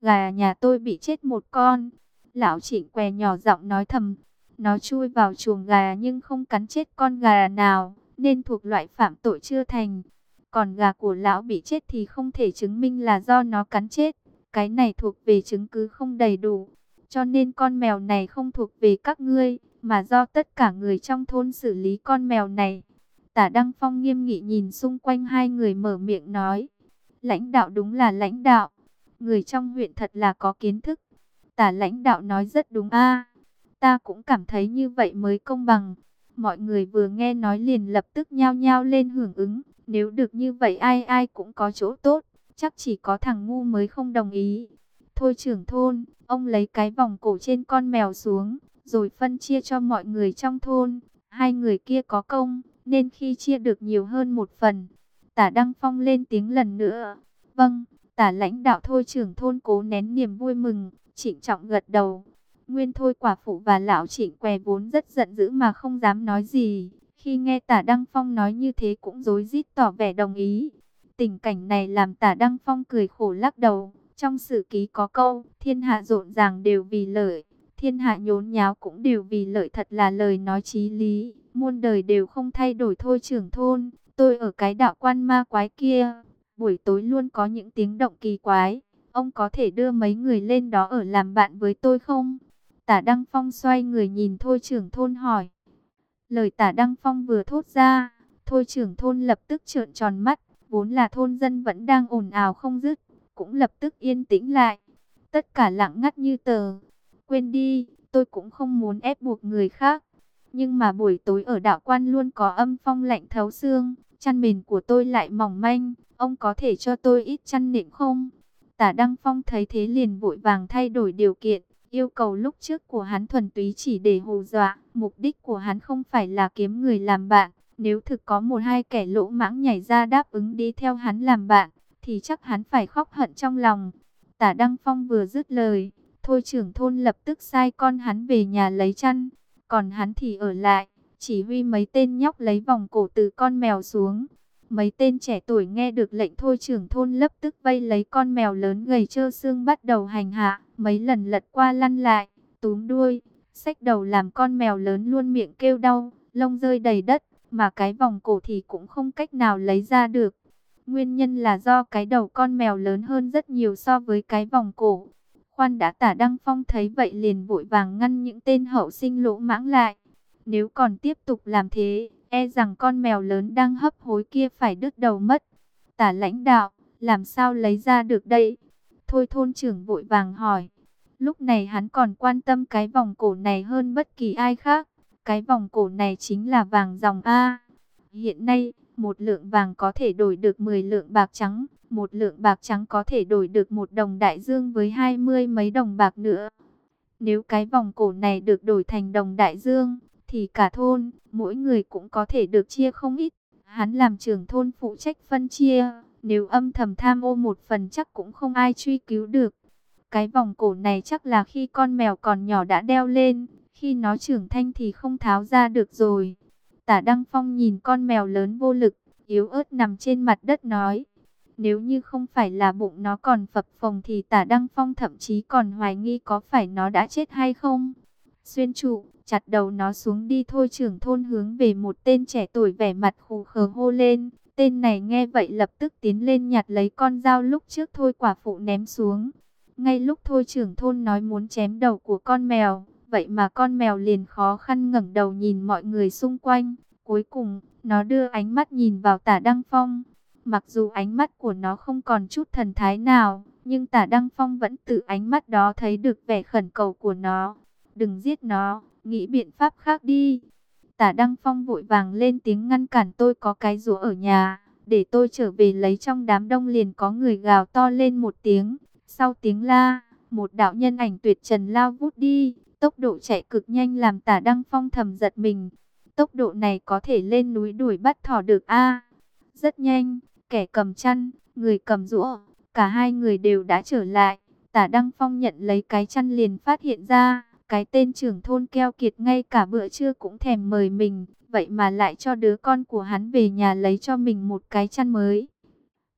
Gà nhà tôi bị chết một con. Lão trịnh què nhỏ giọng nói thầm. Nó chui vào chuồng gà nhưng không cắn chết con gà nào. Nên thuộc loại phạm tội chưa thành. Còn gà của lão bị chết thì không thể chứng minh là do nó cắn chết. Cái này thuộc về chứng cứ không đầy đủ. Cho nên con mèo này không thuộc về các ngươi. Mà do tất cả người trong thôn xử lý con mèo này. Tả Đăng Phong nghiêm nghị nhìn xung quanh hai người mở miệng nói. Lãnh đạo đúng là lãnh đạo. Người trong huyện thật là có kiến thức. Tả lãnh đạo nói rất đúng a, Ta cũng cảm thấy như vậy mới công bằng. Mọi người vừa nghe nói liền lập tức nhao nhao lên hưởng ứng. Nếu được như vậy ai ai cũng có chỗ tốt. Chắc chỉ có thằng ngu mới không đồng ý. Thôi trưởng thôn, ông lấy cái vòng cổ trên con mèo xuống. Rồi phân chia cho mọi người trong thôn. Hai người kia có công, nên khi chia được nhiều hơn một phần, tả Đăng Phong lên tiếng lần nữa. Vâng, tả lãnh đạo thôi trưởng thôn cố nén niềm vui mừng, trịnh trọng gật đầu. Nguyên thôi quả phụ và lão trịnh què vốn rất giận dữ mà không dám nói gì. Khi nghe tả Đăng Phong nói như thế cũng dối rít tỏ vẻ đồng ý. Tình cảnh này làm tả Đăng Phong cười khổ lắc đầu. Trong sử ký có câu, thiên hạ rộn ràng đều vì lợi, thiên hạ nhốn nháo cũng đều vì lợi thật là lời nói chí lý. Muôn đời đều không thay đổi thôi trưởng thôn, tôi ở cái đạo quan ma quái kia, buổi tối luôn có những tiếng động kỳ quái. Ông có thể đưa mấy người lên đó ở làm bạn với tôi không? Tả Đăng Phong xoay người nhìn thôi trưởng thôn hỏi. Lời tả Đăng Phong vừa thốt ra, thôi trưởng thôn lập tức trợn tròn mắt, vốn là thôn dân vẫn đang ồn ào không dứt, cũng lập tức yên tĩnh lại. Tất cả lặng ngắt như tờ. Quên đi, tôi cũng không muốn ép buộc người khác. Nhưng mà buổi tối ở đạo quan luôn có âm phong lạnh thấu xương, chăn mền của tôi lại mỏng manh, ông có thể cho tôi ít chăn nệm không? Tả Đăng Phong thấy thế liền vội vàng thay đổi điều kiện, yêu cầu lúc trước của hắn thuần túy chỉ để hù dọa, mục đích của hắn không phải là kiếm người làm bạn, nếu thực có một hai kẻ lỗ mãng nhảy ra đáp ứng đi theo hắn làm bạn, thì chắc hắn phải khóc hận trong lòng. Tả Đăng Phong vừa dứt lời, thôi trưởng thôn lập tức sai con hắn về nhà lấy chăn, còn hắn thì ở lại, chỉ huy mấy tên nhóc lấy vòng cổ từ con mèo xuống. Mấy tên trẻ tuổi nghe được lệnh thôi trưởng thôn lập tức vây lấy con mèo lớn gầy trơ xương bắt đầu hành hạ, mấy lần lật qua lăn lại, túm đuôi, xách đầu làm con mèo lớn luôn miệng kêu đau, lông rơi đầy đất, mà cái vòng cổ thì cũng không cách nào lấy ra được. Nguyên nhân là do cái đầu con mèo lớn hơn rất nhiều so với cái vòng cổ. Khoan đã tả Đăng Phong thấy vậy liền vội vàng ngăn những tên hậu sinh lỗ mãng lại. Nếu còn tiếp tục làm thế, e rằng con mèo lớn đang hấp hối kia phải đứt đầu mất. Tả lãnh đạo, làm sao lấy ra được đây? Thôi thôn trưởng vội vàng hỏi. Lúc này hắn còn quan tâm cái vòng cổ này hơn bất kỳ ai khác. Cái vòng cổ này chính là vàng dòng A. Hiện nay, một lượng vàng có thể đổi được 10 lượng bạc trắng, một lượng bạc trắng có thể đổi được một đồng đại dương với hai mươi mấy đồng bạc nữa. Nếu cái vòng cổ này được đổi thành đồng đại dương, thì cả thôn, mỗi người cũng có thể được chia không ít. Hắn làm trưởng thôn phụ trách phân chia, nếu âm thầm tham ô một phần chắc cũng không ai truy cứu được. Cái vòng cổ này chắc là khi con mèo còn nhỏ đã đeo lên, khi nó trưởng thành thì không tháo ra được rồi. Tả Đăng Phong nhìn con mèo lớn vô lực, yếu ớt nằm trên mặt đất nói. Nếu như không phải là bụng nó còn phập phồng thì tả Đăng Phong thậm chí còn hoài nghi có phải nó đã chết hay không. Xuyên trụ, chặt đầu nó xuống đi thôi trưởng thôn hướng về một tên trẻ tuổi vẻ mặt khù khờ hô lên. Tên này nghe vậy lập tức tiến lên nhặt lấy con dao lúc trước thôi quả phụ ném xuống. Ngay lúc thôi trưởng thôn nói muốn chém đầu của con mèo, vậy mà con mèo liền khó khăn ngẩng đầu nhìn mọi người xung quanh. Cuối cùng, nó đưa ánh mắt nhìn vào tả Đăng Phong. Mặc dù ánh mắt của nó không còn chút thần thái nào, nhưng tả Đăng Phong vẫn từ ánh mắt đó thấy được vẻ khẩn cầu của nó. Đừng giết nó, nghĩ biện pháp khác đi. Tả Đăng Phong vội vàng lên tiếng ngăn cản tôi có cái rúa ở nhà, để tôi trở về lấy trong đám đông liền có người gào to lên một tiếng. Sau tiếng la, một đạo nhân ảnh tuyệt trần lao vút đi, tốc độ chạy cực nhanh làm tả Đăng Phong thầm giật mình. Tốc độ này có thể lên núi đuổi bắt thỏ được a Rất nhanh, kẻ cầm chăn, người cầm rũa, cả hai người đều đã trở lại. Tả Đăng Phong nhận lấy cái chăn liền phát hiện ra, cái tên trưởng thôn keo kiệt ngay cả bữa trưa cũng thèm mời mình, vậy mà lại cho đứa con của hắn về nhà lấy cho mình một cái chăn mới.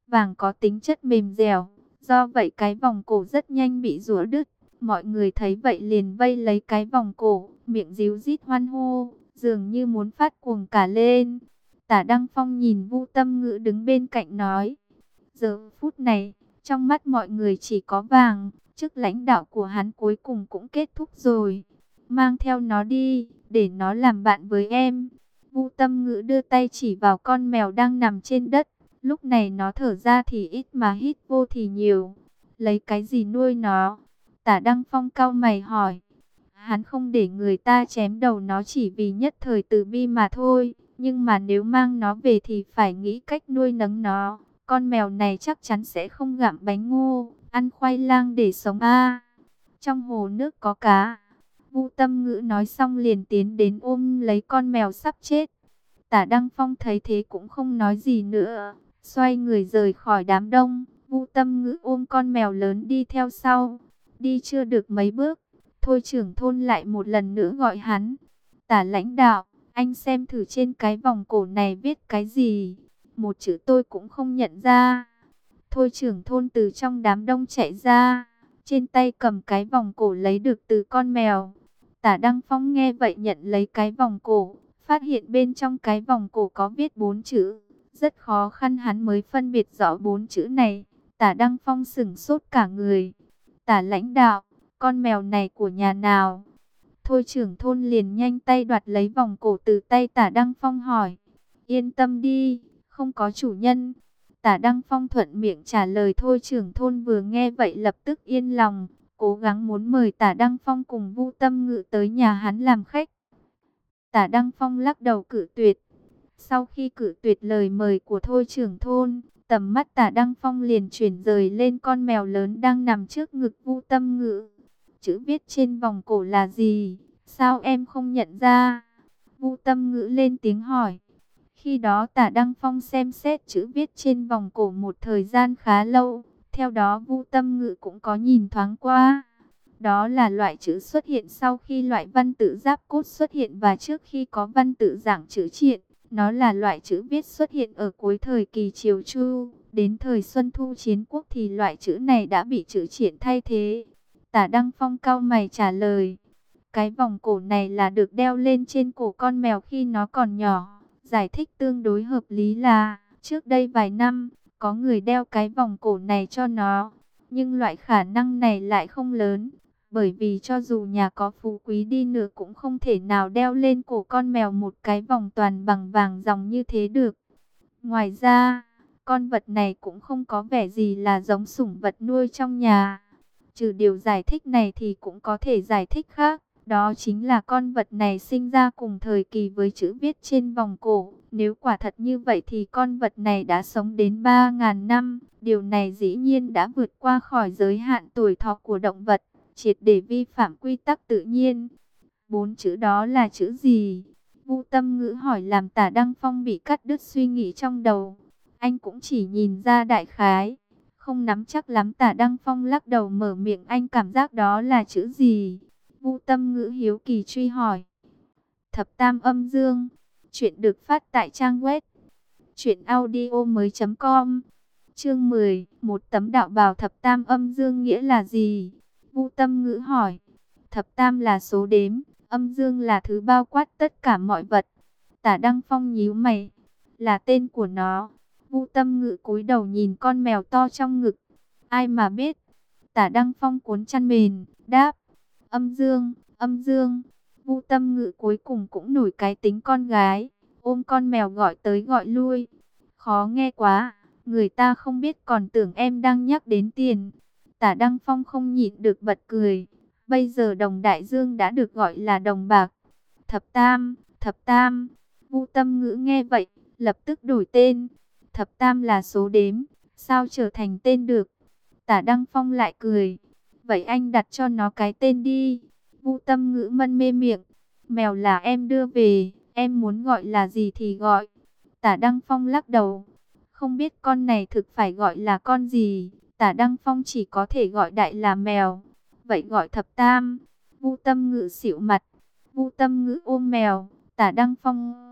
Vàng có tính chất mềm dẻo, do vậy cái vòng cổ rất nhanh bị rũa đứt. Mọi người thấy vậy liền vây lấy cái vòng cổ, miệng díu rít hoan hô, dường như muốn phát cuồng cả lên. Tả Đăng Phong nhìn Vu Tâm Ngữ đứng bên cạnh nói, giờ phút này, trong mắt mọi người chỉ có vàng, chức lãnh đạo của hắn cuối cùng cũng kết thúc rồi. Mang theo nó đi, để nó làm bạn với em. Vu Tâm Ngữ đưa tay chỉ vào con mèo đang nằm trên đất, lúc này nó thở ra thì ít mà hít vô thì nhiều. Lấy cái gì nuôi nó? Tả Đăng Phong cao mày hỏi. Hắn không để người ta chém đầu nó chỉ vì nhất thời từ bi mà thôi. Nhưng mà nếu mang nó về thì phải nghĩ cách nuôi nấng nó. Con mèo này chắc chắn sẽ không gặm bánh ngô, ăn khoai lang để sống a. trong hồ nước có cá. vũ Tâm Ngữ nói xong liền tiến đến ôm lấy con mèo sắp chết. Tả Đăng Phong thấy thế cũng không nói gì nữa, xoay người rời khỏi đám đông. Vu Tâm Ngữ ôm con mèo lớn đi theo sau, đi chưa được mấy bước, thôi trưởng thôn lại một lần nữa gọi hắn. Tả lãnh đạo, anh xem thử trên cái vòng cổ này viết cái gì, một chữ tôi cũng không nhận ra. Thôi trưởng thôn từ trong đám đông chạy ra, trên tay cầm cái vòng cổ lấy được từ con mèo. Tả Đăng Phong nghe vậy nhận lấy cái vòng cổ, phát hiện bên trong cái vòng cổ có viết bốn chữ. Rất khó khăn hắn mới phân biệt rõ bốn chữ này. Tả Đăng Phong sửng sốt cả người. Tả lãnh đạo, con mèo này của nhà nào? Thôi trưởng thôn liền nhanh tay đoạt lấy vòng cổ từ tay tả Đăng Phong hỏi. Yên tâm đi, không có chủ nhân. Tả Đăng Phong thuận miệng trả lời thôi trưởng thôn vừa nghe vậy lập tức yên lòng. Cố gắng muốn mời tả Đăng Phong cùng vu tâm ngự tới nhà hắn làm khách. Tả Đăng Phong lắc đầu cử tuyệt. Sau khi cử tuyệt lời mời của thôi trưởng thôn, tầm mắt tả Đăng Phong liền chuyển rời lên con mèo lớn đang nằm trước ngực vu tâm ngự. Chữ viết trên vòng cổ là gì? Sao em không nhận ra? Vu tâm ngữ lên tiếng hỏi. Khi đó tả Đăng Phong xem xét chữ viết trên vòng cổ một thời gian khá lâu. Theo đó Vu Tâm Ngữ cũng có nhìn thoáng qua. Đó là loại chữ xuất hiện sau khi loại văn tự giáp cốt xuất hiện và trước khi có văn tự giảng chữ triện. Nó là loại chữ viết xuất hiện ở cuối thời kỳ Triều Chu. Đến thời Xuân Thu Chiến Quốc thì loại chữ này đã bị chữ triển thay thế. Tả Đăng Phong cao mày trả lời. Cái vòng cổ này là được đeo lên trên cổ con mèo khi nó còn nhỏ. Giải thích tương đối hợp lý là, trước đây vài năm, có người đeo cái vòng cổ này cho nó. Nhưng loại khả năng này lại không lớn, bởi vì cho dù nhà có phú quý đi nữa cũng không thể nào đeo lên cổ con mèo một cái vòng toàn bằng vàng dòng như thế được. Ngoài ra, con vật này cũng không có vẻ gì là giống sủng vật nuôi trong nhà. Trừ điều giải thích này thì cũng có thể giải thích khác. Đó chính là con vật này sinh ra cùng thời kỳ với chữ viết trên vòng cổ. Nếu quả thật như vậy thì con vật này đã sống đến 3.000 năm. Điều này dĩ nhiên đã vượt qua khỏi giới hạn tuổi thọ của động vật, triệt để vi phạm quy tắc tự nhiên. Bốn chữ đó là chữ gì? Vu tâm ngữ hỏi làm tả Đăng Phong bị cắt đứt suy nghĩ trong đầu. Anh cũng chỉ nhìn ra đại khái. Không nắm chắc lắm, tả Đăng Phong lắc đầu mở miệng anh cảm giác đó là chữ gì? Vu tâm ngữ hiếu kỳ truy hỏi. Thập tam âm dương. Chuyện được phát tại trang web. Chuyện audio mới com. Chương 10. Một tấm đạo bào thập tam âm dương nghĩa là gì? Vu tâm ngữ hỏi. Thập tam là số đếm. Âm dương là thứ bao quát tất cả mọi vật. Tả Đăng Phong nhíu mày. Là tên của nó. Vu tâm ngữ cúi đầu nhìn con mèo to trong ngực. Ai mà biết. Tả Đăng Phong cuốn chăn mền. Đáp. Âm dương, âm dương. Vu tâm ngự cuối cùng cũng nổi cái tính con gái. Ôm con mèo gọi tới gọi lui. Khó nghe quá. Người ta không biết còn tưởng em đang nhắc đến tiền. Tả Đăng Phong không nhịn được bật cười. Bây giờ đồng đại dương đã được gọi là đồng bạc. Thập tam, thập tam. Vu tâm ngữ nghe vậy, lập tức đổi tên. Thập tam là số đếm. Sao trở thành tên được? Tả Đăng Phong lại cười. Vậy anh đặt cho nó cái tên đi. Vu tâm ngữ mân mê miệng. Mèo là em đưa về, em muốn gọi là gì thì gọi. Tả Đăng Phong lắc đầu. Không biết con này thực phải gọi là con gì. Tả Đăng Phong chỉ có thể gọi đại là mèo. Vậy gọi thập tam. Vu tâm ngữ xỉu mặt. Vu tâm ngữ ôm mèo. Tả Đăng Phong...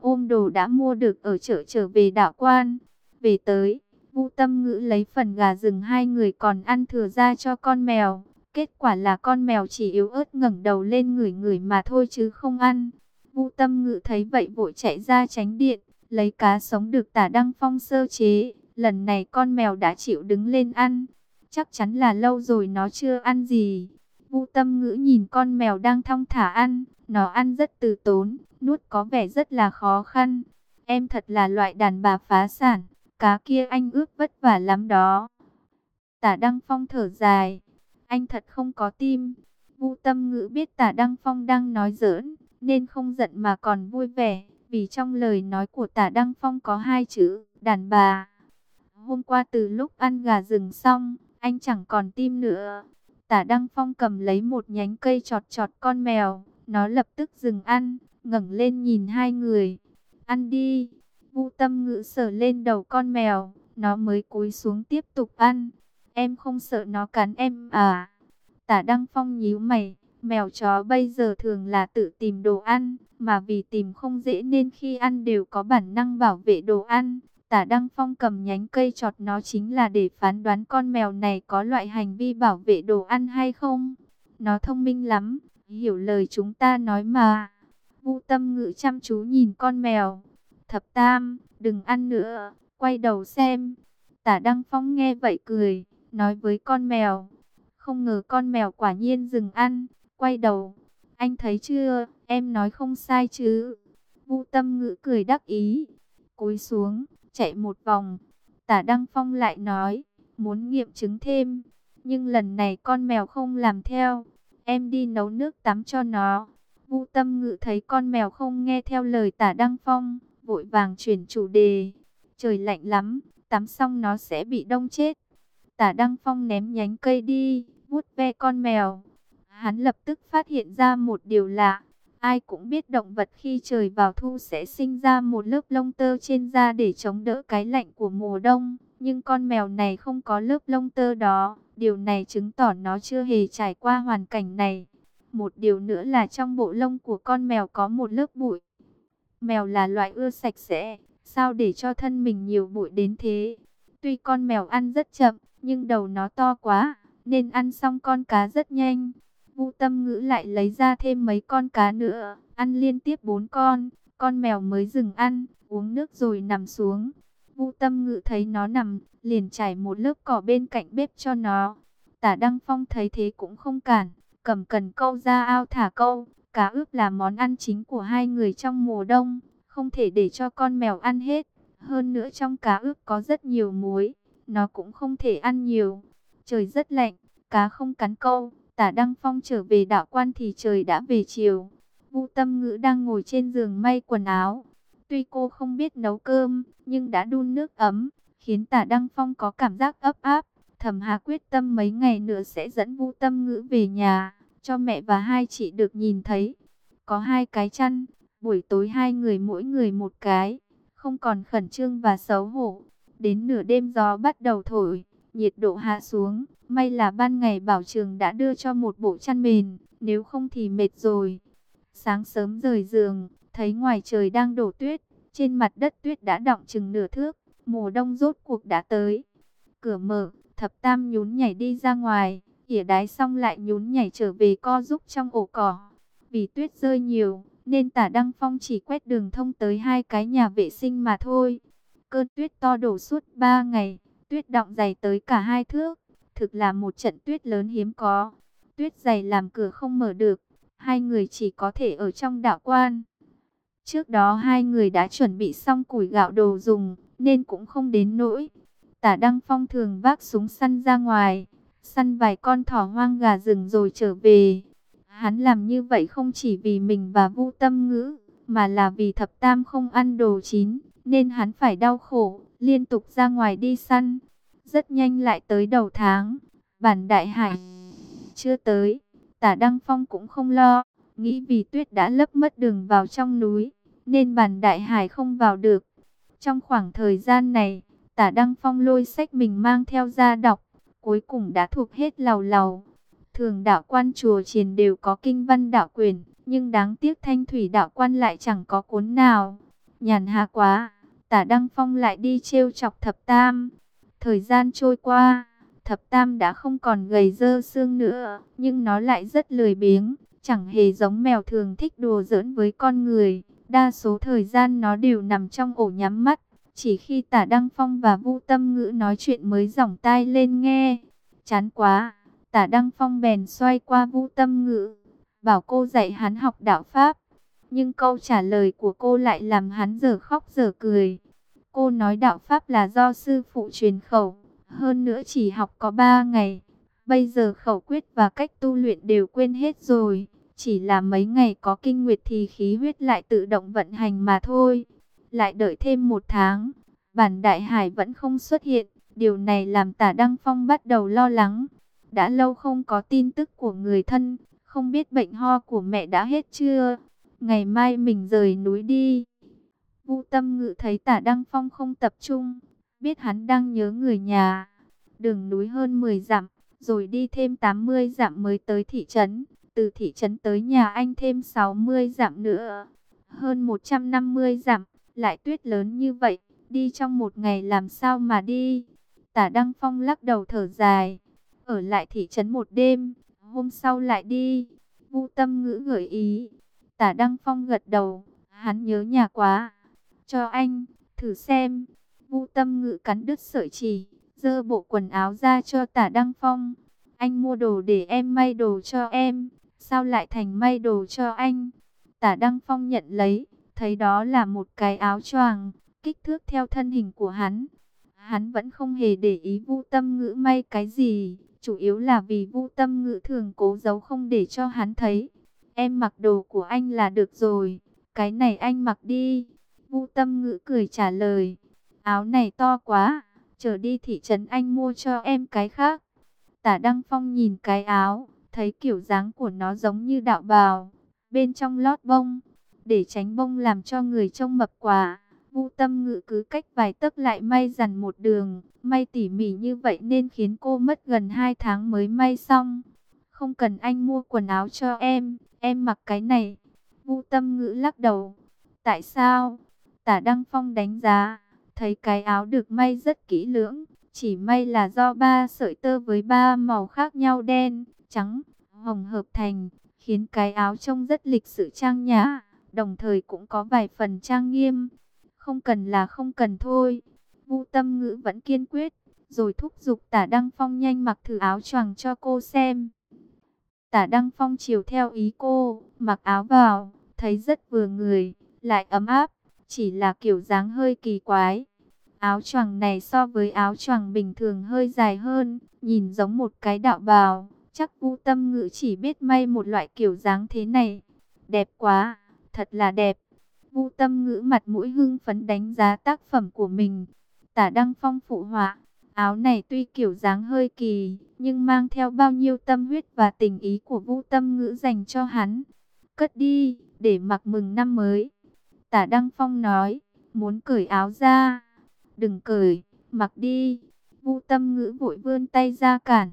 ôm đồ đã mua được ở chợ trở về đảo quan. Về tới, Vu Tâm Ngữ lấy phần gà rừng hai người còn ăn thừa ra cho con mèo. Kết quả là con mèo chỉ yếu ớt ngẩng đầu lên ngửi ngửi mà thôi chứ không ăn. Vu Tâm Ngữ thấy vậy vội chạy ra tránh điện, lấy cá sống được Tả Đăng Phong sơ chế. Lần này con mèo đã chịu đứng lên ăn. Chắc chắn là lâu rồi nó chưa ăn gì. Vu Tâm Ngữ nhìn con mèo đang thong thả ăn, nó ăn rất từ tốn, nuốt có vẻ rất là khó khăn. Em thật là loại đàn bà phá sản cá kia anh ước vất vả lắm đó. Tả Đăng Phong thở dài, anh thật không có tim. Vu Tâm Ngữ biết Tả Đăng Phong đang nói giỡn, nên không giận mà còn vui vẻ, vì trong lời nói của Tả Đăng Phong có hai chữ, đàn bà. Hôm qua từ lúc ăn gà rừng xong, anh chẳng còn tim nữa. Tả Đăng Phong cầm lấy một nhánh cây chọt chọt con mèo, nó lập tức dừng ăn, ngẩng lên nhìn hai người. Ăn đi. Vu tâm ngữ sở lên đầu con mèo, nó mới cúi xuống tiếp tục ăn. Em không sợ nó cắn em à? Tả Đăng Phong nhíu mày, mèo chó bây giờ thường là tự tìm đồ ăn, mà vì tìm không dễ nên khi ăn đều có bản năng bảo vệ đồ ăn. Tả Đăng Phong cầm nhánh cây chọt nó chính là để phán đoán con mèo này có loại hành vi bảo vệ đồ ăn hay không. Nó thông minh lắm, hiểu lời chúng ta nói mà. Vu tâm ngự chăm chú nhìn con mèo. Thập tam, đừng ăn nữa, quay đầu xem. Tả Đăng Phong nghe vậy cười, nói với con mèo. Không ngờ con mèo quả nhiên dừng ăn, quay đầu. Anh thấy chưa, em nói không sai chứ. vũ tâm ngữ cười đắc ý, cúi xuống, chạy một vòng. Tả Đăng Phong lại nói, muốn nghiệm chứng thêm. Nhưng lần này con mèo không làm theo. Em đi nấu nước tắm cho nó. vũ tâm ngữ thấy con mèo không nghe theo lời tả Đăng Phong. Vội vàng chuyển chủ đề. Trời lạnh lắm, tắm xong nó sẽ bị đông chết. Tả Đăng Phong ném nhánh cây đi, vuốt ve con mèo. Hắn lập tức phát hiện ra một điều lạ. Ai cũng biết động vật khi trời vào thu sẽ sinh ra một lớp lông tơ trên da để chống đỡ cái lạnh của mùa đông. Nhưng con mèo này không có lớp lông tơ đó. Điều này chứng tỏ nó chưa hề trải qua hoàn cảnh này. Một điều nữa là trong bộ lông của con mèo có một lớp bụi. Mèo là loại ưa sạch sẽ. Sao để cho thân mình nhiều bụi đến thế? Tuy con mèo ăn rất chậm, nhưng đầu nó to quá, nên ăn xong con cá rất nhanh. Vu tâm ngữ lại lấy ra thêm mấy con cá nữa, ăn liên tiếp bốn con, con mèo mới dừng ăn, uống nước rồi nằm xuống. Vu tâm ngữ thấy nó nằm, liền trải một lớp cỏ bên cạnh bếp cho nó. Tả Đăng Phong thấy thế cũng không cản, cầm cần câu ra ao thả câu. Cá ướp là món ăn chính của hai người trong mùa đông, không thể để cho con mèo ăn hết. Hơn nữa trong cá ướp có rất nhiều muối, nó cũng không thể ăn nhiều. Trời rất lạnh, cá không cắn câu, Tả Đăng Phong trở về đạo quan thì trời đã về chiều. Vu Tâm Ngữ đang ngồi trên giường may quần áo. Tuy cô không biết nấu cơm, nhưng đã đun nước ấm, khiến Tả Đăng Phong có cảm giác ấp áp. Thẩm Hà quyết tâm mấy ngày nữa sẽ dẫn Vu Tâm Ngữ về nhà, cho mẹ và hai chị được nhìn thấy. Có hai cái chăn, buổi tối hai người mỗi người một cái, không còn khẩn trương và xấu hổ. Đến nửa đêm gió bắt đầu thổi, nhiệt độ hạ xuống, may là ban ngày bảo trường đã đưa cho một bộ chăn mền, nếu không thì mệt rồi. Sáng sớm rời giường, thấy ngoài trời đang đổ tuyết, trên mặt đất tuyết đã đọng chừng nửa thước, mùa đông rốt cuộc đã tới. Cửa mở, thập tam nhún nhảy đi ra ngoài, ỉa đái xong lại nhún nhảy trở về co giúp trong ổ cỏ. Vì tuyết rơi nhiều, nên tả Đăng Phong chỉ quét đường thông tới hai cái nhà vệ sinh mà thôi. Cơn tuyết to đổ suốt ba ngày, tuyết đọng dày tới cả hai thước, thực là một trận tuyết lớn hiếm có. Tuyết dày làm cửa không mở được, hai người chỉ có thể ở trong đạo quan. Trước đó hai người đã chuẩn bị xong củi gạo đồ dùng, nên cũng không đến nỗi. Tả Đăng Phong thường vác súng săn ra ngoài, săn vài con thỏ hoang gà rừng rồi trở về. Hắn làm như vậy không chỉ vì mình và Vu Tâm Ngữ, mà là vì thập tam không ăn đồ chín, nên hắn phải đau khổ, liên tục ra ngoài đi săn. Rất nhanh lại tới đầu tháng, bản đại hải chưa tới, tả Đăng Phong cũng không lo, nghĩ vì tuyết đã lấp mất đường vào trong núi, nên bản đại hải không vào được. Trong khoảng thời gian này, tả Đăng Phong lôi sách mình mang theo ra đọc, cuối cùng đã thuộc hết lầu lầu. Thường đạo quan chùa triền đều có kinh văn đạo quyền, nhưng đáng tiếc thanh thủy đạo quan lại chẳng có cuốn nào. Nhàn hạ quá, tả Đăng Phong lại đi trêu chọc thập tam. Thời gian trôi qua, thập tam đã không còn gầy dơ xương nữa, nhưng nó lại rất lười biếng, chẳng hề giống mèo thường thích đùa giỡn với con người. Đa số thời gian nó đều nằm trong ổ nhắm mắt, chỉ khi tả Đăng Phong và Vu Tâm Ngữ nói chuyện mới giỏng tai lên nghe. Chán quá, tả Đăng Phong bèn xoay qua Vu Tâm Ngữ, bảo cô dạy hắn học đạo Pháp. Nhưng câu trả lời của cô lại làm hắn giờ khóc giờ cười. Cô nói đạo Pháp là do sư phụ truyền khẩu, hơn nữa chỉ học có 3 ngày. Bây giờ khẩu quyết và cách tu luyện đều quên hết rồi. Chỉ là mấy ngày có kinh nguyệt thì khí huyết lại tự động vận hành mà thôi. Lại đợi thêm một tháng, bản đại hải vẫn không xuất hiện. Điều này làm tả Đăng Phong bắt đầu lo lắng. Đã lâu không có tin tức của người thân, không biết bệnh ho của mẹ đã hết chưa? Ngày mai mình rời núi đi. Vu Tâm Ngự thấy Tả Đăng Phong không tập trung, biết hắn đang nhớ người nhà. Đường núi hơn 10 dặm, rồi đi thêm 80 dặm mới tới thị trấn. Từ thị trấn tới nhà anh thêm 60 dặm nữa. Hơn 150 dặm, lại tuyết lớn như vậy, đi trong một ngày làm sao mà đi. Tả Đăng Phong lắc đầu thở dài, ở lại thị trấn một đêm, hôm sau lại đi. Vu Tâm Ngữ gợi ý. Tả Đăng Phong gật đầu, hắn nhớ nhà quá. Cho anh, thử xem. Vu Tâm Ngữ cắn đứt sợi chỉ, dơ bộ quần áo ra cho Tả Đăng Phong. Anh mua đồ để em may đồ cho em, sao lại thành may đồ cho anh? Tả Đăng Phong nhận lấy, thấy đó là một cái áo choàng, kích thước theo thân hình của hắn. Hắn vẫn không hề để ý Vu Tâm Ngữ may cái gì, chủ yếu là vì Vu Tâm Ngữ thường cố giấu không để cho hắn thấy. Em mặc đồ của anh là được rồi, cái này anh mặc đi. Vu Tâm Ngữ cười trả lời, áo này to quá, chờ đi thị trấn anh mua cho em cái khác. Tả Đăng Phong nhìn cái áo, thấy kiểu dáng của nó giống như đạo bào, bên trong lót bông, để tránh bông làm cho người trông mập quá. Vu Tâm Ngữ cứ cách vài tấc lại may dằn một đường, may tỉ mỉ như vậy nên khiến cô mất gần 2 tháng mới may xong. Không cần anh mua quần áo cho em, em mặc cái này. Vu Tâm Ngữ lắc đầu. Tại sao? Tả Đăng Phong đánh giá, thấy cái áo được may rất kỹ lưỡng, chỉ may là do ba sợi tơ với ba màu khác nhau đen, trắng, hồng hợp thành, khiến cái áo trông rất lịch sự trang nhã, đồng thời cũng có vài phần trang nghiêm. Không cần là không cần thôi. Vu Tâm Ngữ vẫn kiên quyết, rồi thúc giục Tả Đăng Phong nhanh mặc thử áo choàng cho cô xem. Tả Đăng Phong chiều theo ý cô, mặc áo vào, thấy rất vừa người, lại ấm áp, chỉ là kiểu dáng hơi kỳ quái. Áo choàng này so với áo choàng bình thường hơi dài hơn, nhìn giống một cái đạo bào. Chắc Vu Tâm Ngữ chỉ biết may một loại kiểu dáng thế này. Đẹp quá, thật là đẹp. Vu Tâm Ngữ mặt mũi hưng phấn đánh giá tác phẩm của mình. Tả Đăng Phong phụ họa, áo này tuy kiểu dáng hơi kỳ, nhưng mang theo bao nhiêu tâm huyết và tình ý của Vu Tâm Ngữ dành cho hắn. Cất đi, để mặc mừng năm mới. Tả Đăng Phong nói, muốn cởi áo ra. Đừng cởi, mặc đi. Vu Tâm Ngữ vội vươn tay ra cản.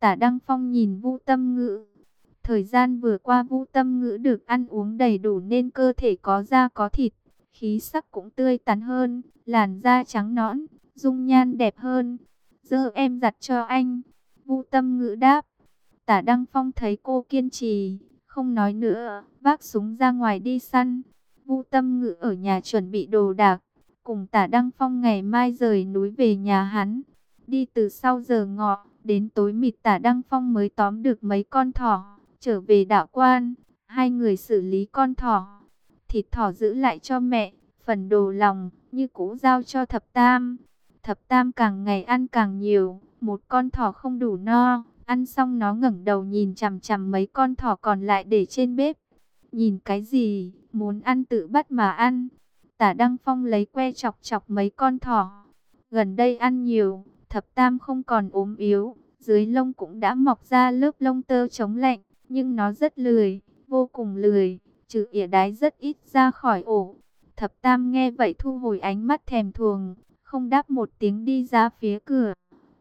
Tả Đăng Phong nhìn Vu Tâm Ngữ. Thời gian vừa qua Vu Tâm Ngữ được ăn uống đầy đủ nên cơ thể có da có thịt, khí sắc cũng tươi tắn hơn, làn da trắng nõn, dung nhan đẹp hơn. Giờ em giặt cho anh. Vu Tâm Ngữ đáp. Tả Đăng Phong thấy cô kiên trì, không nói nữa, vác súng ra ngoài đi săn. Vu Tâm Ngữ ở nhà chuẩn bị đồ đạc, cùng Tả Đăng Phong ngày mai rời núi về nhà hắn. Đi từ sau giờ ngọ, đến tối mịt Tả Đăng Phong mới tóm được mấy con thỏ, trở về đạo quan. Hai người xử lý con thỏ, thịt thỏ giữ lại cho mẹ, phần đồ lòng như cũ giao cho thập tam. Thập tam càng ngày ăn càng nhiều, một con thỏ không đủ no, ăn xong nó ngẩng đầu nhìn chằm chằm mấy con thỏ còn lại để trên bếp. Nhìn cái gì, muốn ăn tự bắt mà ăn. Tả Đăng Phong lấy que chọc chọc mấy con thỏ. Gần đây ăn nhiều, thập tam không còn ốm yếu, dưới lông cũng đã mọc ra lớp lông tơ chống lạnh, nhưng nó rất lười, vô cùng lười, trừ ỉa đái rất ít ra khỏi ổ. Thập tam nghe vậy thu hồi ánh mắt thèm thuồng, không đáp một tiếng đi ra phía cửa.